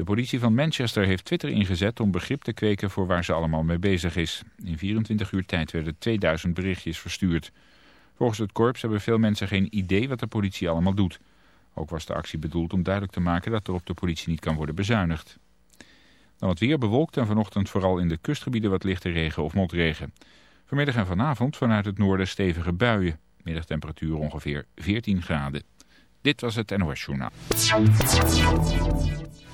De politie van Manchester heeft Twitter ingezet om begrip te kweken voor waar ze allemaal mee bezig is. In 24 uur tijd werden 2000 berichtjes verstuurd. Volgens het korps hebben veel mensen geen idee wat de politie allemaal doet. Ook was de actie bedoeld om duidelijk te maken dat er op de politie niet kan worden bezuinigd. Dan het weer bewolkt en vanochtend vooral in de kustgebieden wat lichte regen of motregen. Vanmiddag en vanavond vanuit het noorden stevige buien. Middagtemperatuur ongeveer 14 graden. Dit was het NOS Journaal.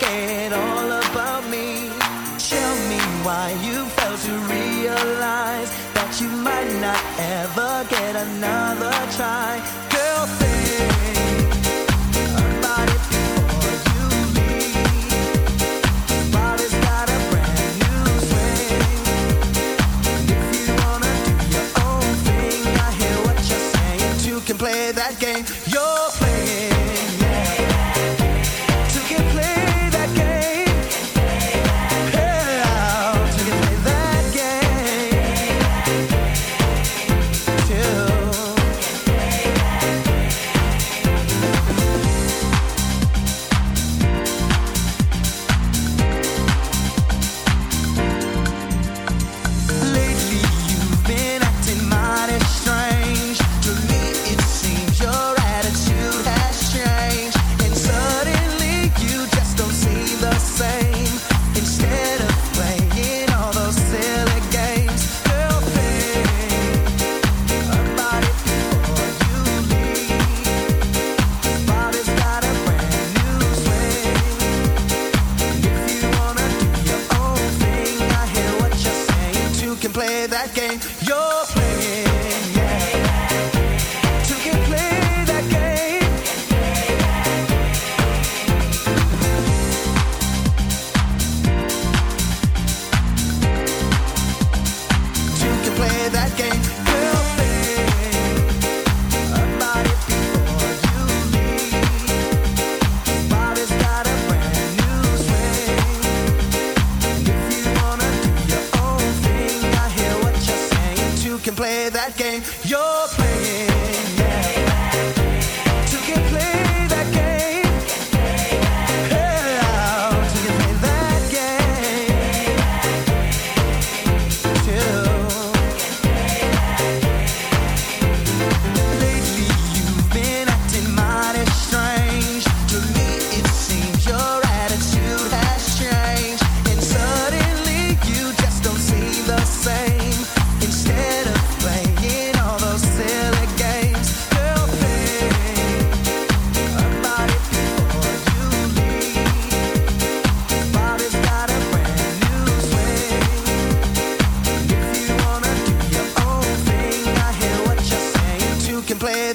forget all about me. Tell me why you failed to realize that you might not ever get another try.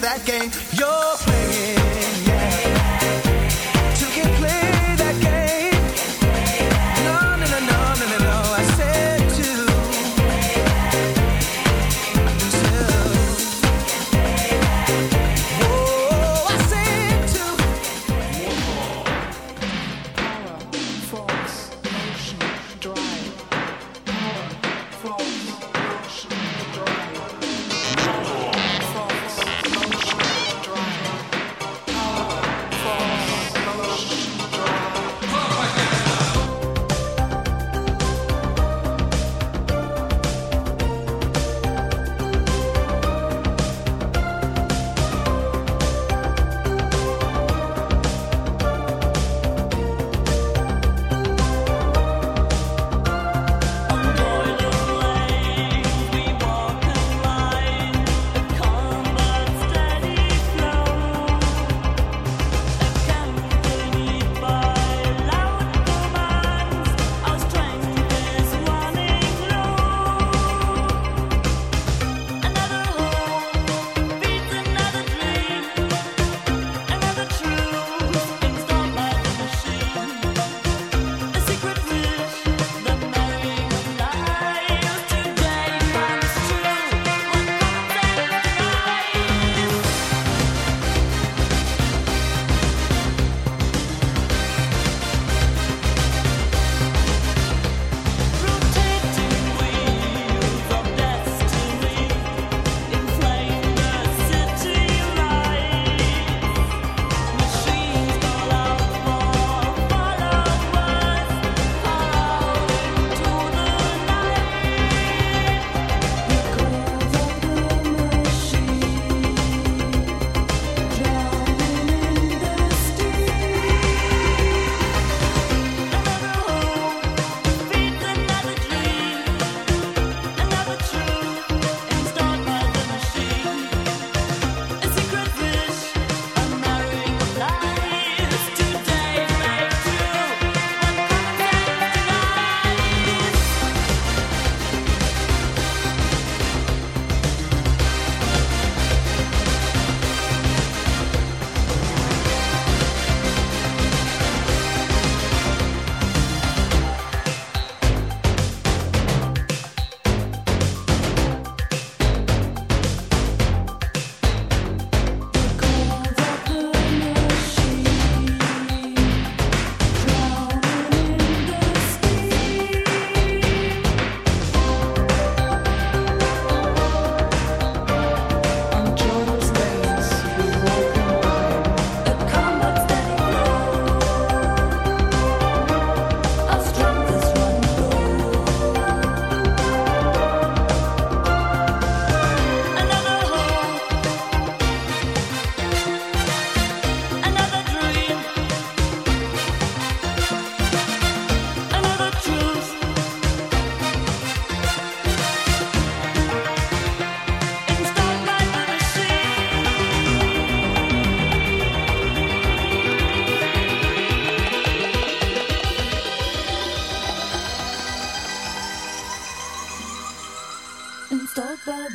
That game. You're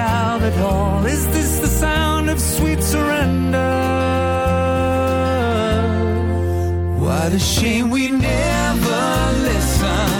Albert Hall. Is this the sound of sweet surrender? What a shame we never listened.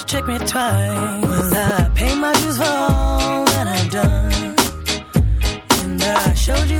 once, check me twice. Well, I paid my dues for all that I've done, and I showed you.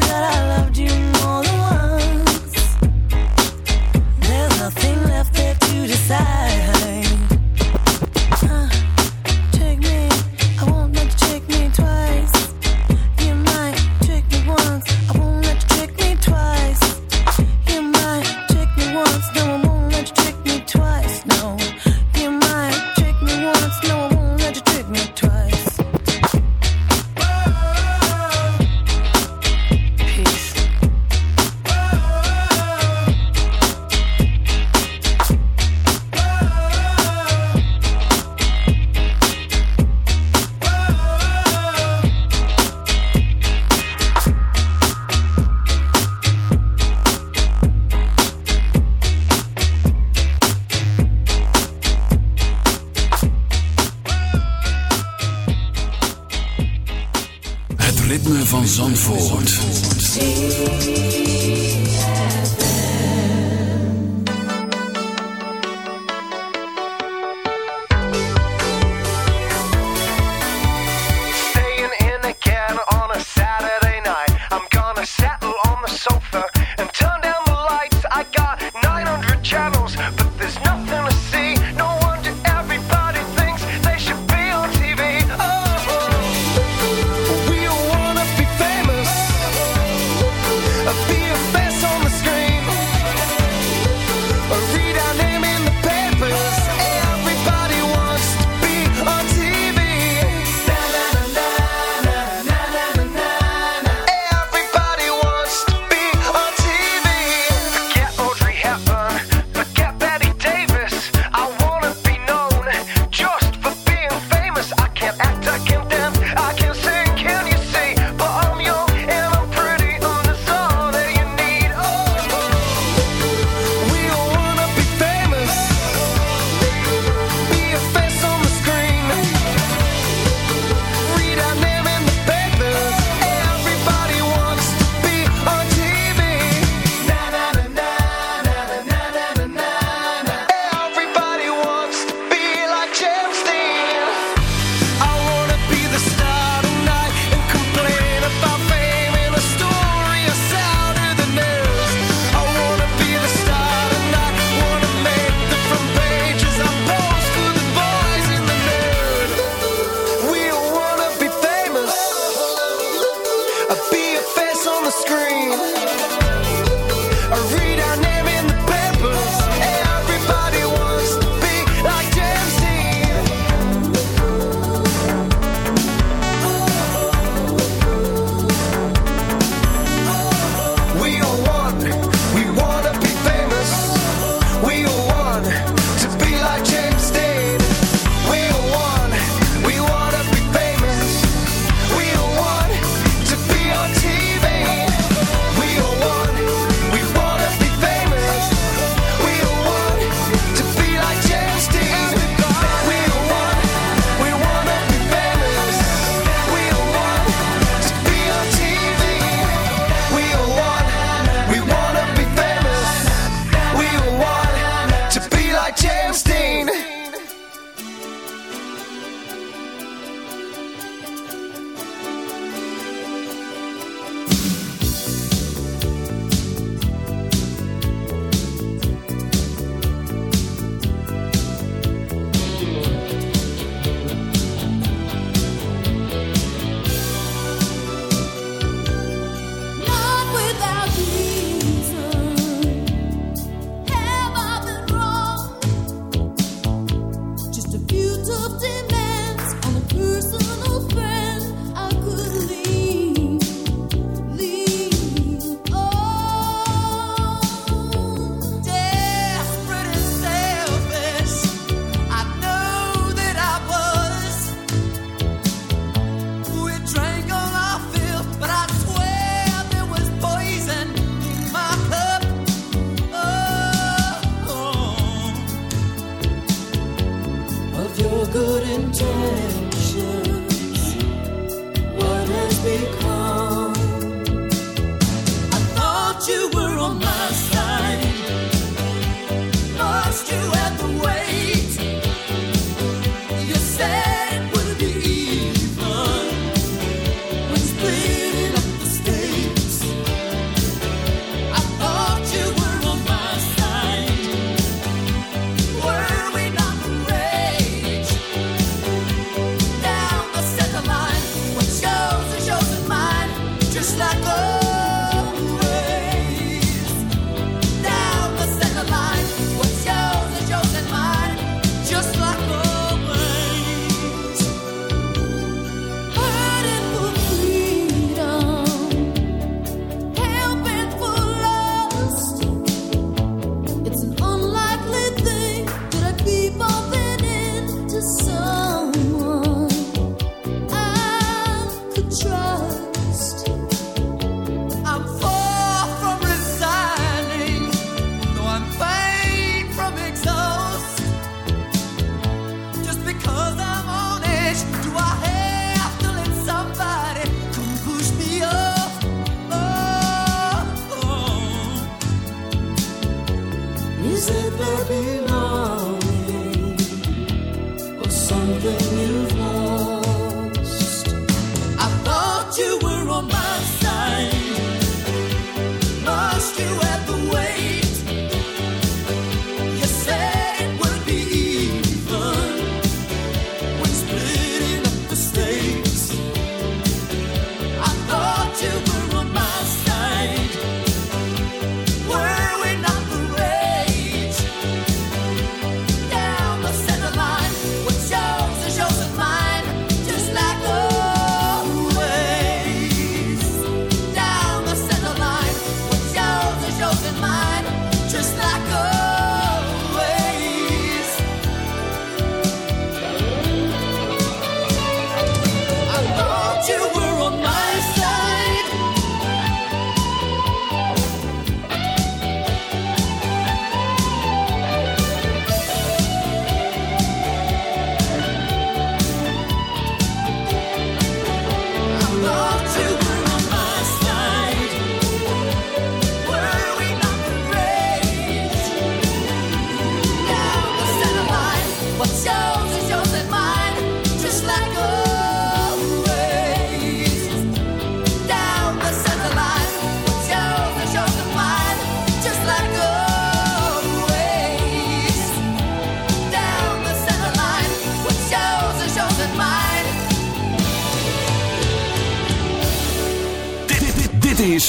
like chapstick.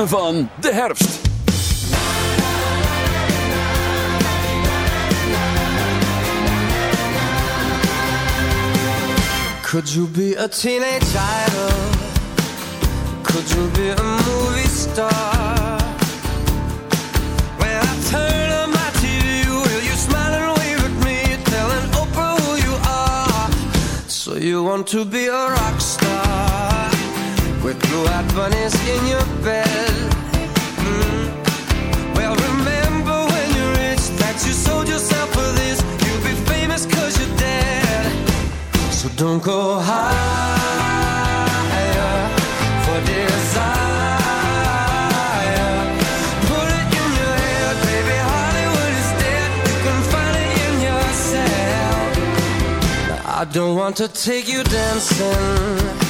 Ritme van de herfst. Could you be a teenage idol? Could you be a movie star? When I turn on my TV, will you smile and wave at me, telling Oprah who you are? So you want to be a rock star in your bed? Mm. Well, remember when you're rich that you sold yourself for this. You'll be you're dead. So don't go higher for desire. Put it in your head, baby. Hollywood is dead. You can find it in yourself. I don't want to take you dancing.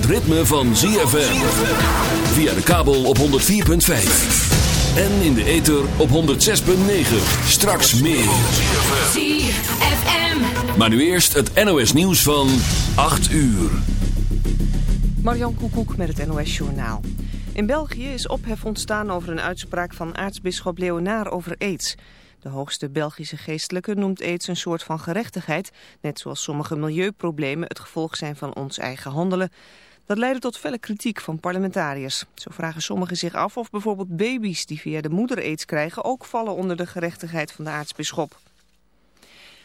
het ritme van ZFM. Via de kabel op 104.5. En in de ether op 106.9. Straks meer. ZFM. Maar nu eerst het NOS nieuws van 8 uur. Marjan Koekoek met het NOS Journaal. In België is ophef ontstaan over een uitspraak van aartsbisschop Leonaar over aids. De hoogste Belgische geestelijke noemt aids een soort van gerechtigheid... net zoals sommige milieuproblemen het gevolg zijn van ons eigen handelen. Dat leidde tot felle kritiek van parlementariërs. Zo vragen sommigen zich af of bijvoorbeeld baby's die via de moeder aids krijgen... ook vallen onder de gerechtigheid van de aartsbisschop.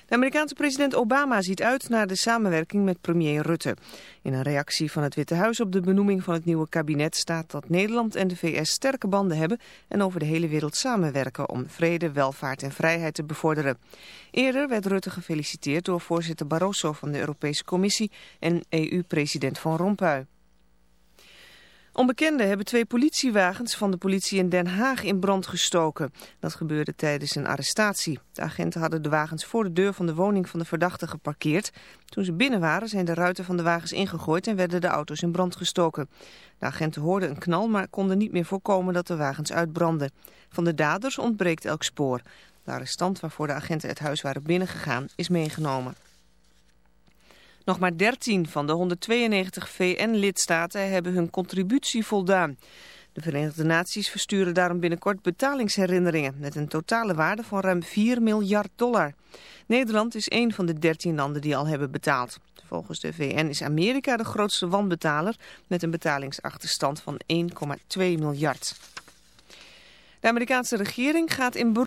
De Amerikaanse president Obama ziet uit naar de samenwerking met premier Rutte. In een reactie van het Witte Huis op de benoeming van het nieuwe kabinet staat dat Nederland en de VS sterke banden hebben en over de hele wereld samenwerken om vrede, welvaart en vrijheid te bevorderen. Eerder werd Rutte gefeliciteerd door voorzitter Barroso van de Europese Commissie en EU-president Van Rompuy. Onbekenden hebben twee politiewagens van de politie in Den Haag in brand gestoken. Dat gebeurde tijdens een arrestatie. De agenten hadden de wagens voor de deur van de woning van de verdachte geparkeerd. Toen ze binnen waren zijn de ruiten van de wagens ingegooid en werden de auto's in brand gestoken. De agenten hoorden een knal, maar konden niet meer voorkomen dat de wagens uitbrandden. Van de daders ontbreekt elk spoor. De arrestant waarvoor de agenten het huis waren binnengegaan is meegenomen. Nog maar 13 van de 192 VN-lidstaten hebben hun contributie voldaan. De Verenigde Naties versturen daarom binnenkort betalingsherinneringen met een totale waarde van ruim 4 miljard dollar. Nederland is een van de 13 landen die al hebben betaald. Volgens de VN is Amerika de grootste wanbetaler met een betalingsachterstand van 1,2 miljard. De Amerikaanse regering gaat in